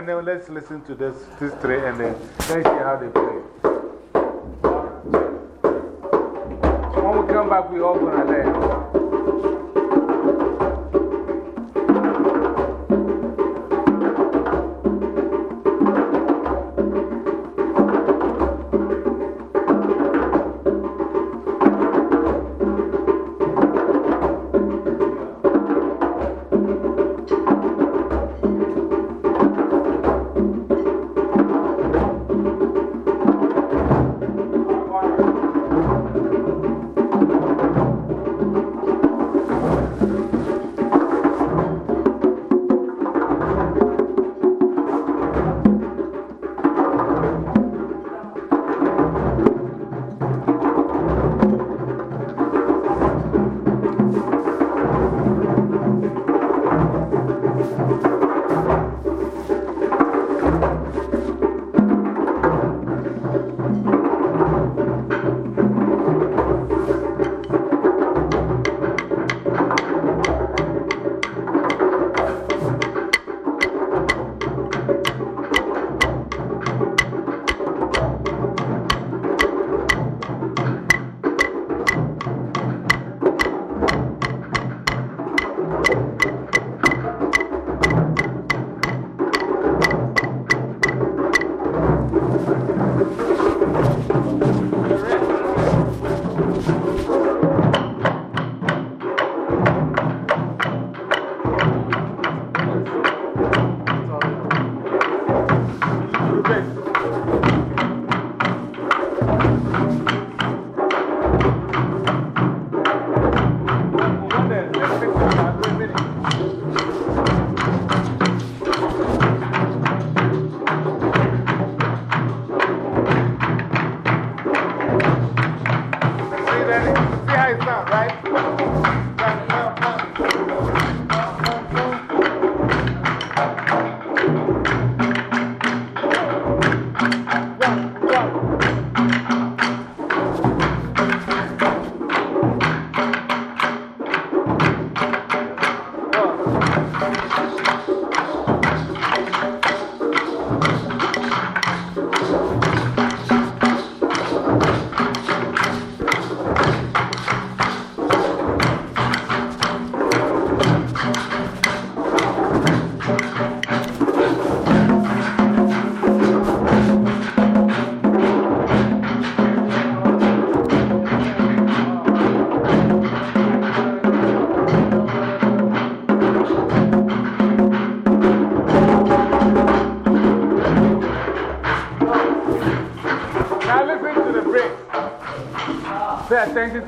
and then let's listen to this, this three and then, then see how they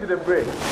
to the break.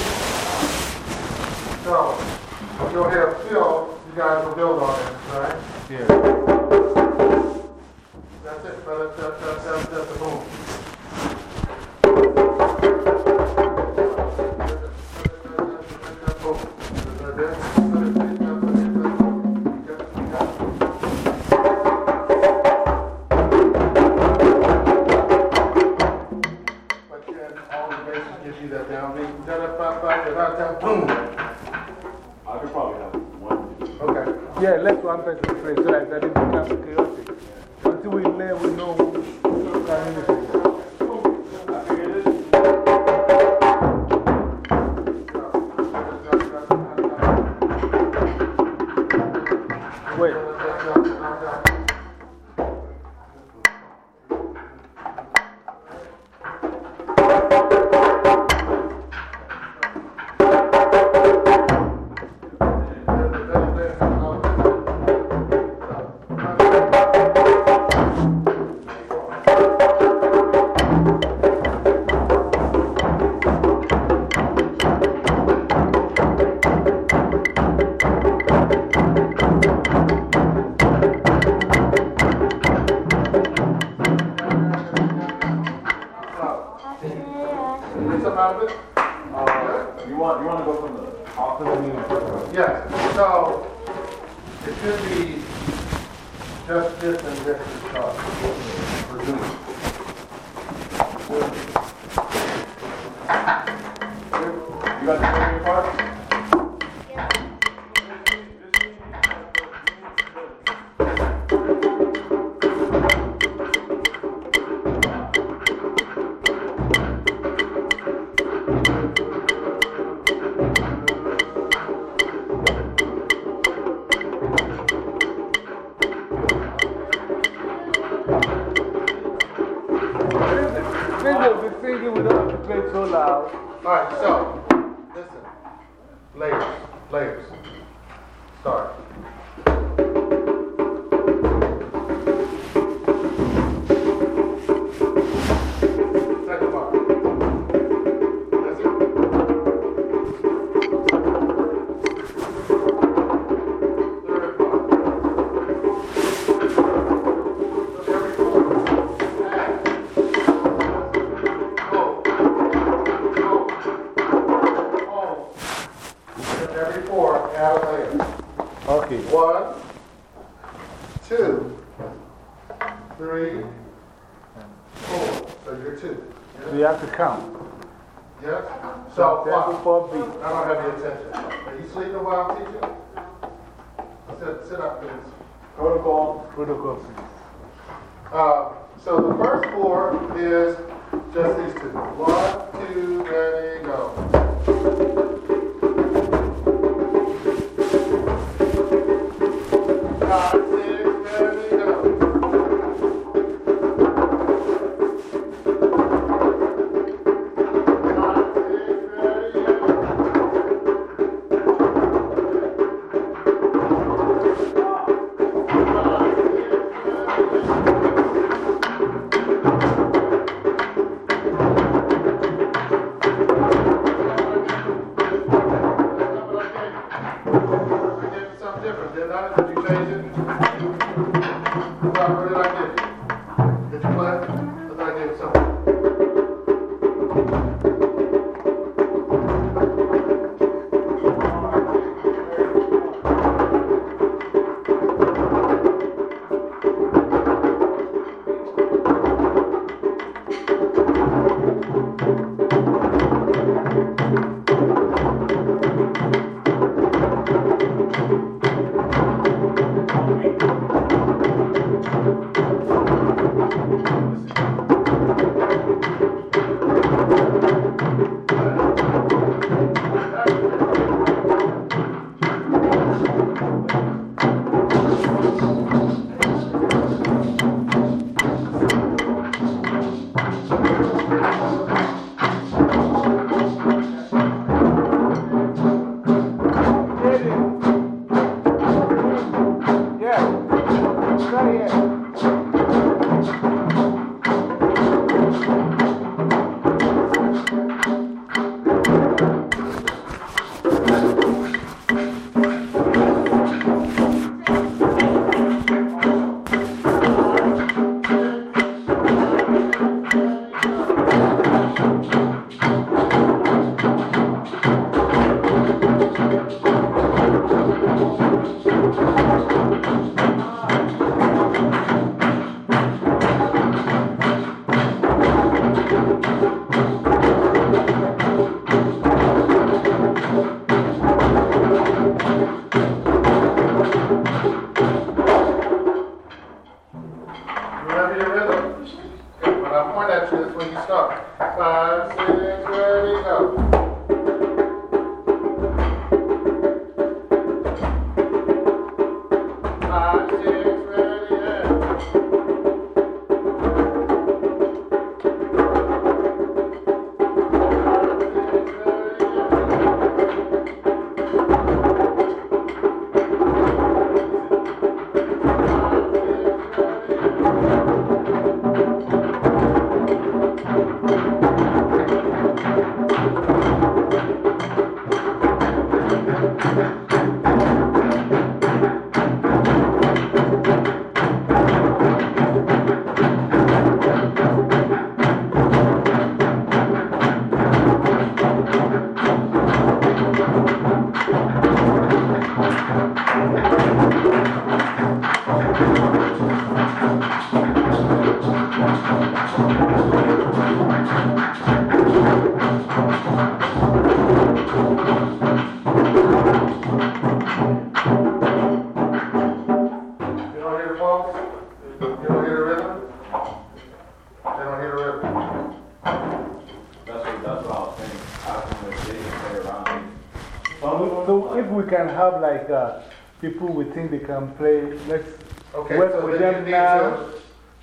Have like uh, people we think they can play, let's Okay, work so with them you now, to,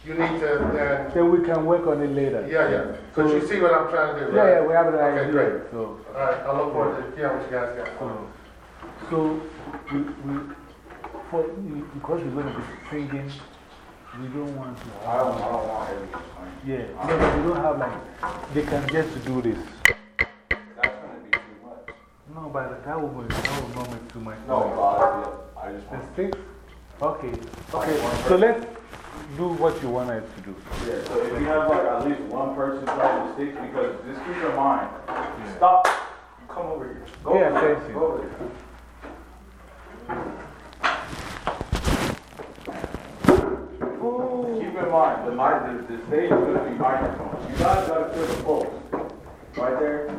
you need to, uh, then we can work on it later. yeah, yeah. But you see what I'm trying to do, Yeah, right? yeah, we have an Okay, idea. great. So, All right, I look forward to hearing what you guys got. so, so we, we, for, because we're going to be singing, we don't want to I have. don't, I don't want everything. Yeah, no, but we don't have like, they can just do this. That will, not make too much. No, I, I just The want. sticks? Okay, okay, so let's do what you want us to do. Yeah, so if you have like at least one person trying to stick, because just keep in mind, stop, come over here. Go Pay over attention. Go over there. Keep in mind, the, mic, the, the stage is going to be microphones. You guys got to feel the pulse. Right there.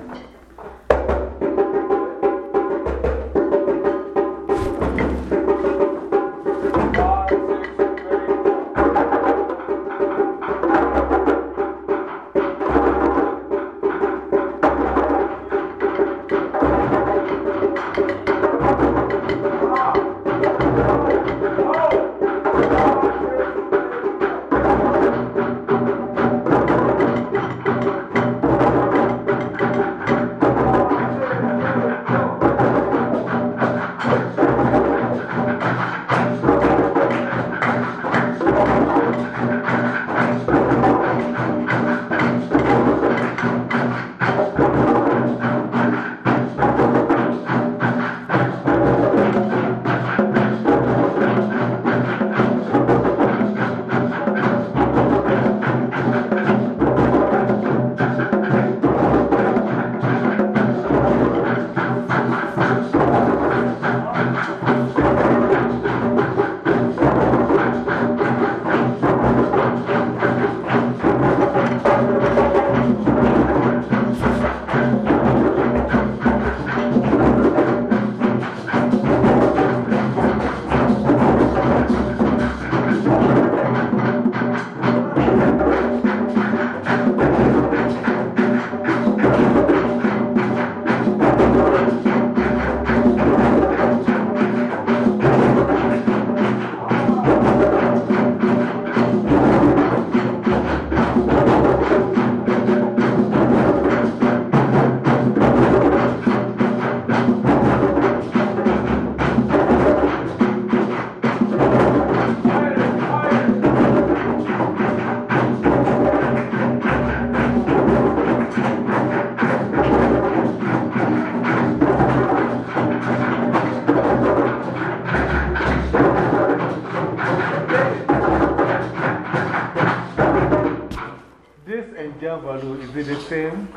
It the same?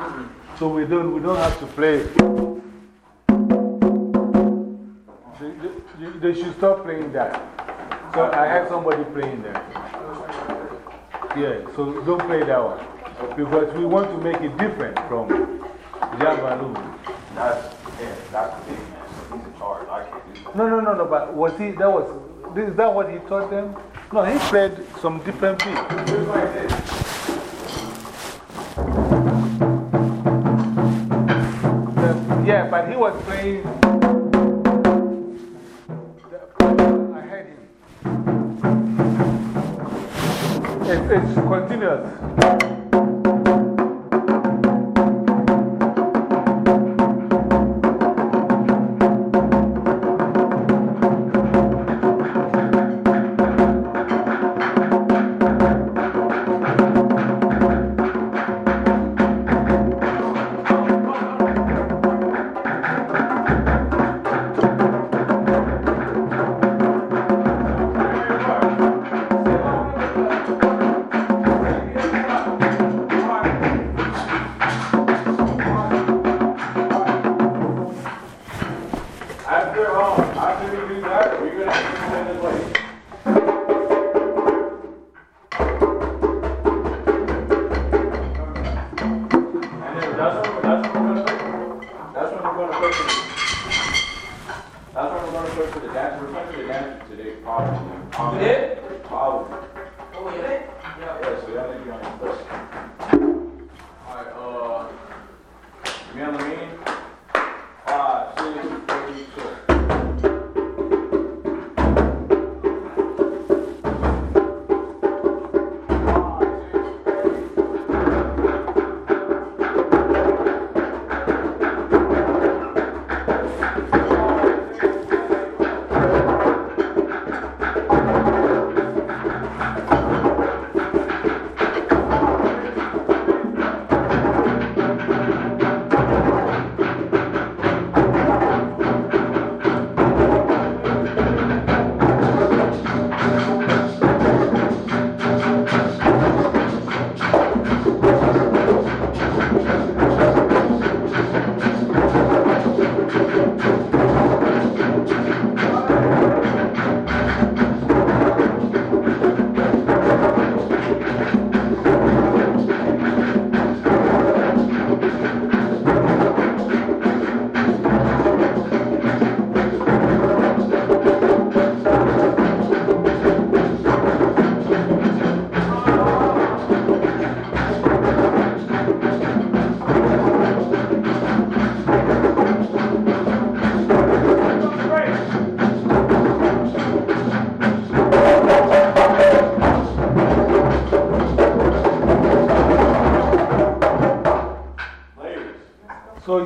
So we don't, we don't have to play. They, they, they should stop playing that. So I had somebody playing that. Yeah, so don't play that one. Because we want to make it different from Javalu. That's, yeah, that's the big man. He's in charge. I can't do that. No, no, no, no, but was he, that was, is that what he taught them? No, he played some different beats. Just like this. Yeah, but he was playing. I him. It, it's continuous. We're gonna put for the dance, we're putting the dance today, probably. Did? Probably. Oh, did? Yeah, so to be on your list.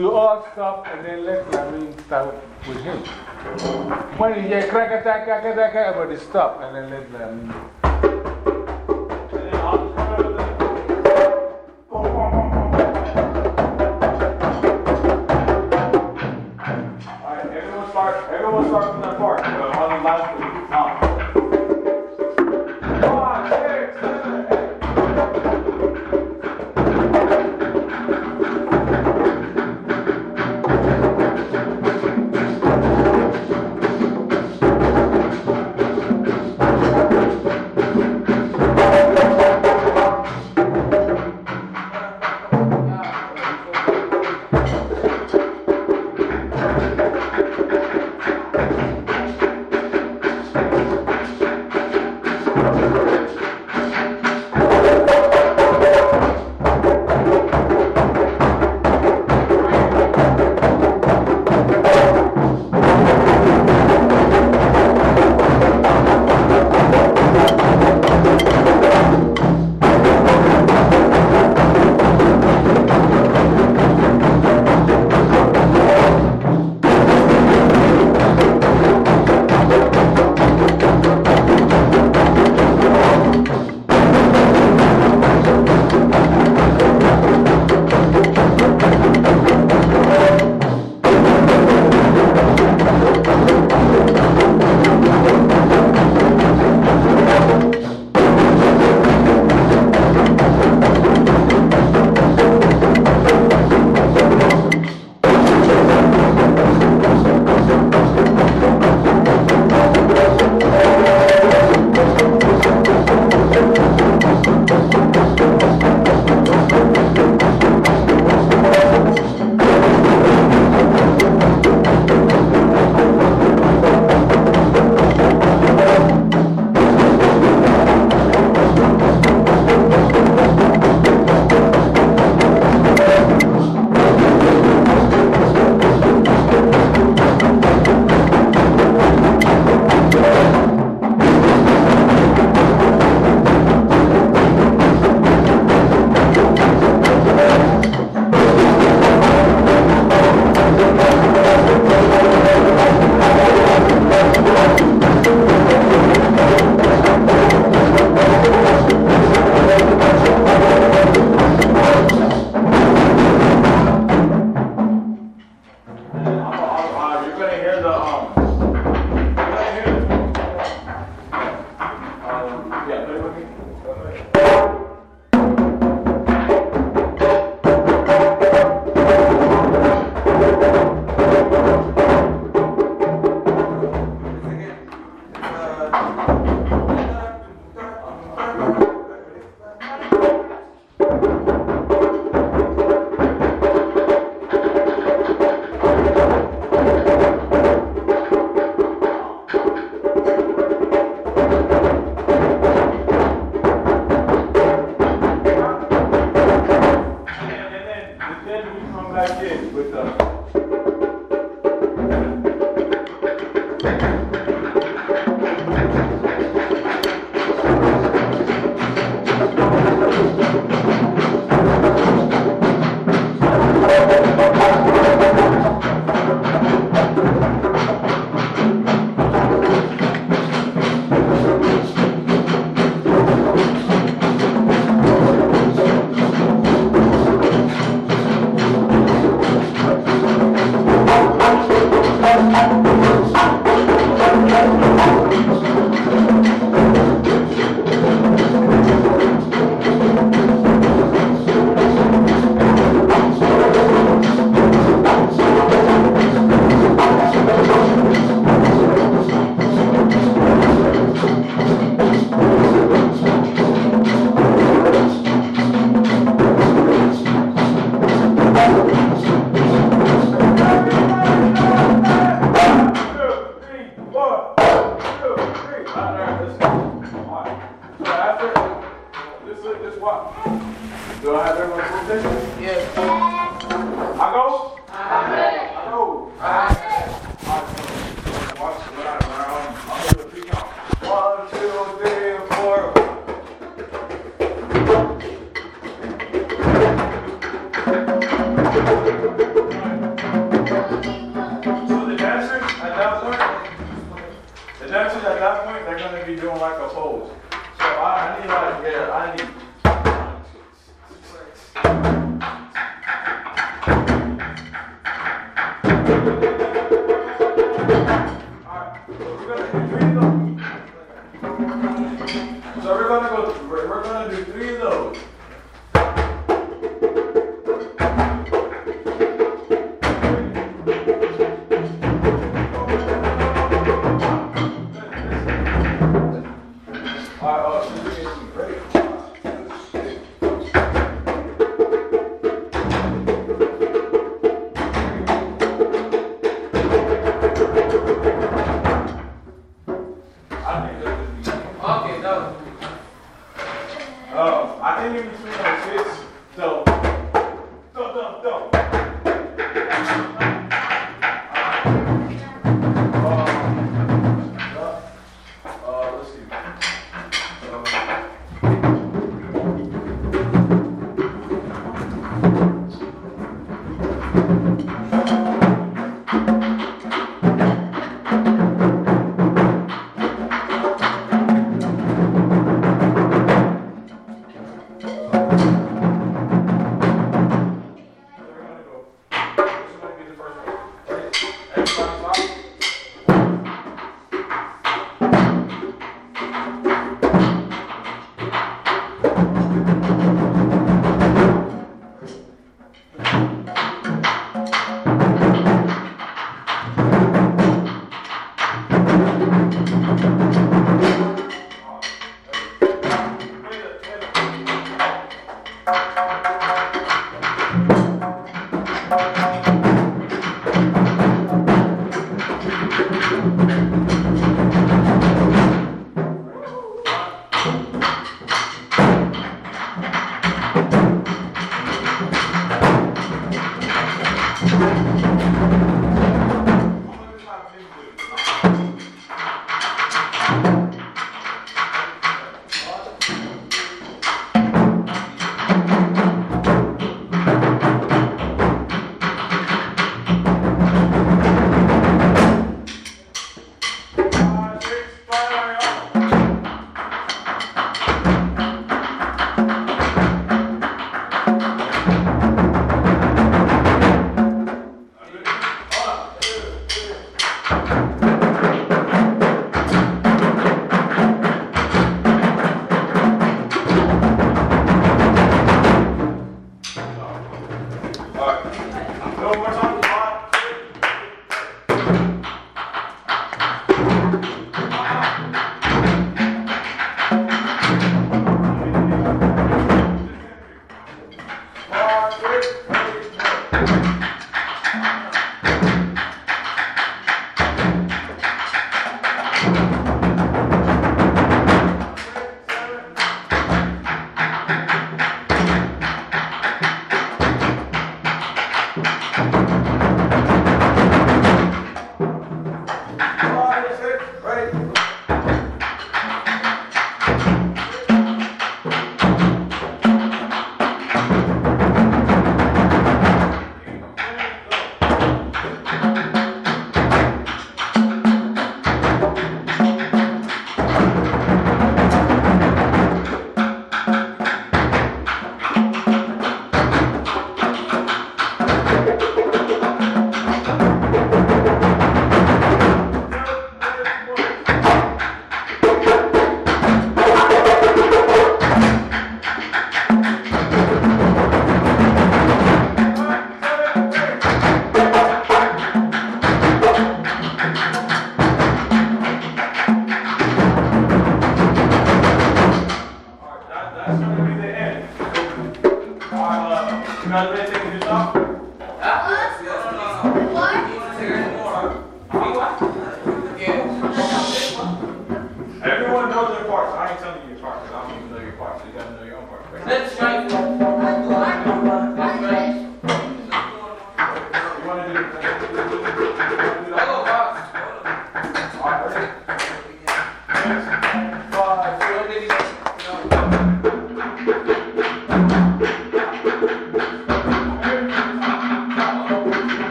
You all stop and then let Lamin start with him. When you hear crack attack, crack attack, everybody stop and then let Lamin.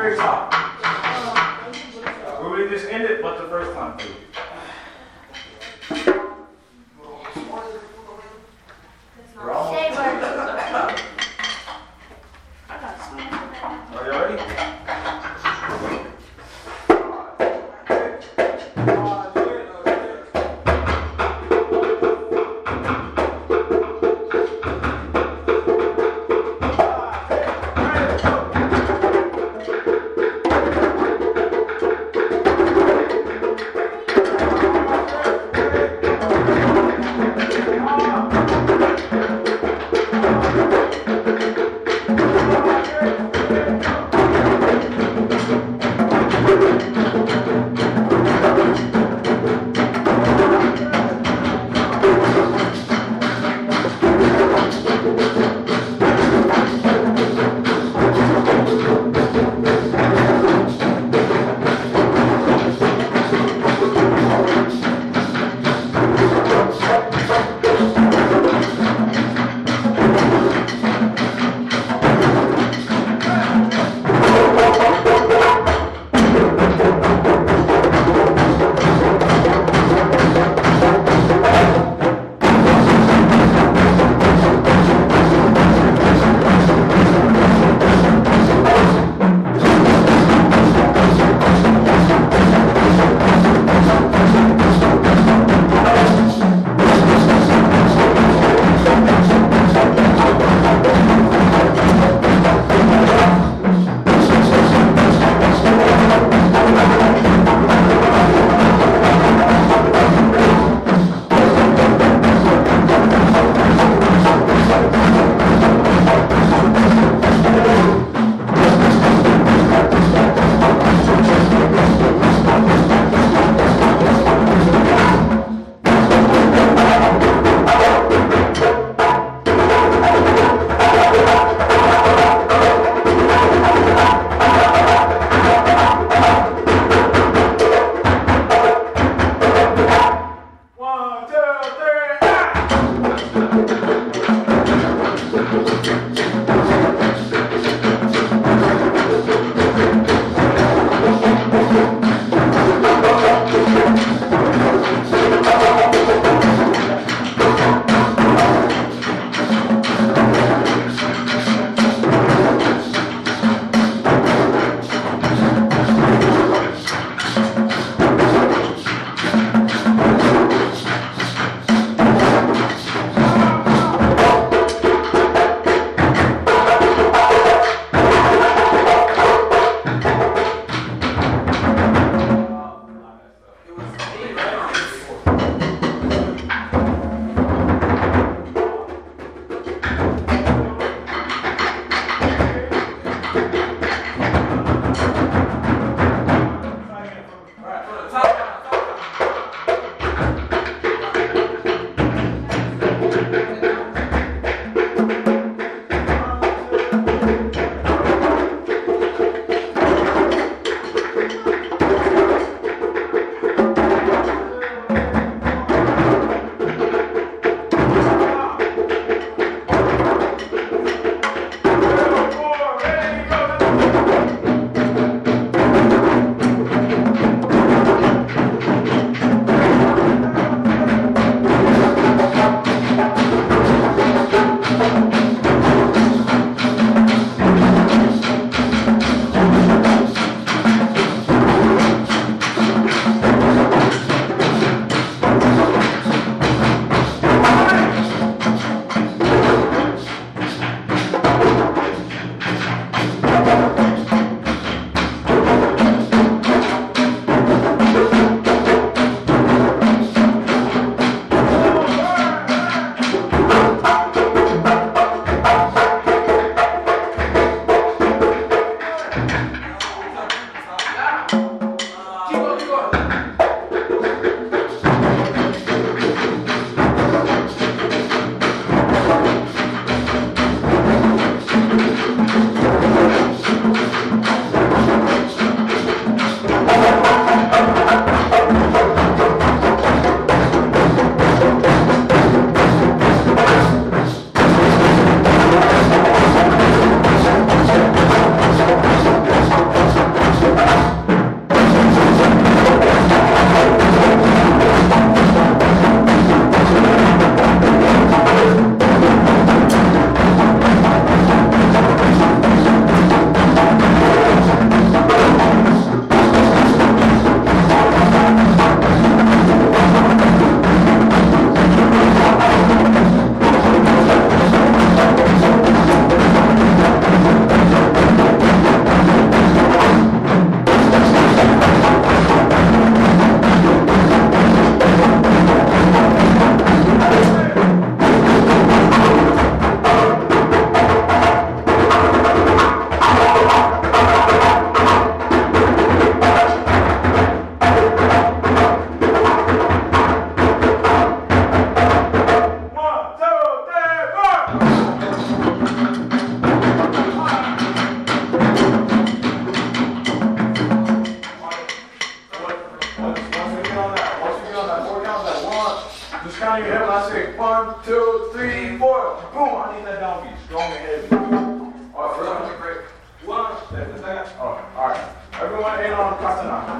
Very, top. Everyone in on Katana.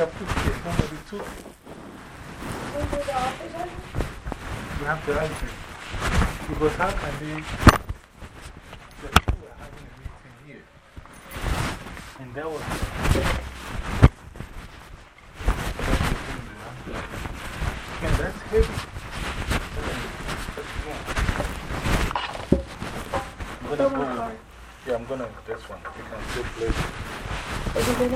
The candy I put here, somebody took it. You have to ask them. Because how can they? The people were having a meeting here. And that was. And that's heavy. I'm gonna go. Yeah, I'm gonna, this one. You can still play. Is it good?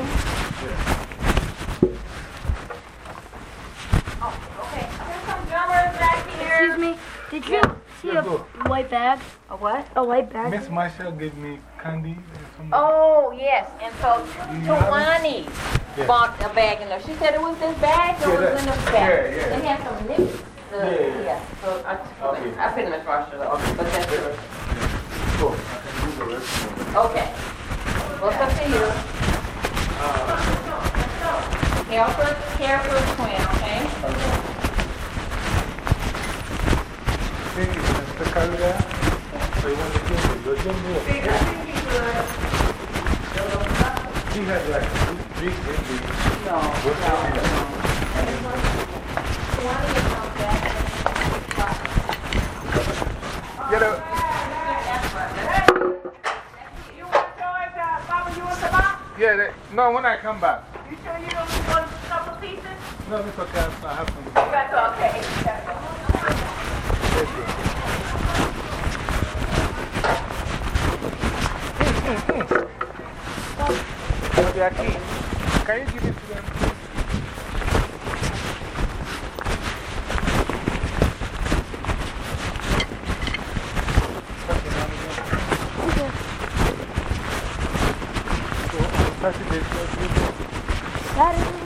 Excuse me, did you see Yeah, a go. white bag? A what? A white bag? Miss Marshall gave me candy. Oh, yes, and so you Tawani Yeah. bought a bag in there. She said it was this bag or Yeah, it was that- in this bag. yeah, yeah. It had some nips. uh, Yeah, yeah. Yeah, so I, Okay. I put in the washer though, but that's yours. So, I can do the rest it. Okay. Well, it's up to you. Care for, care for the twin, okay? Mr. Carrera, so you want to give me your jumbo? He had like big, big, big. No, What's that? Get out. Yeah, that, no, when I come back. You sure you don't want a couple pieces? No, it's okay. I have some. That's okay. Jackie, can you give Saturday?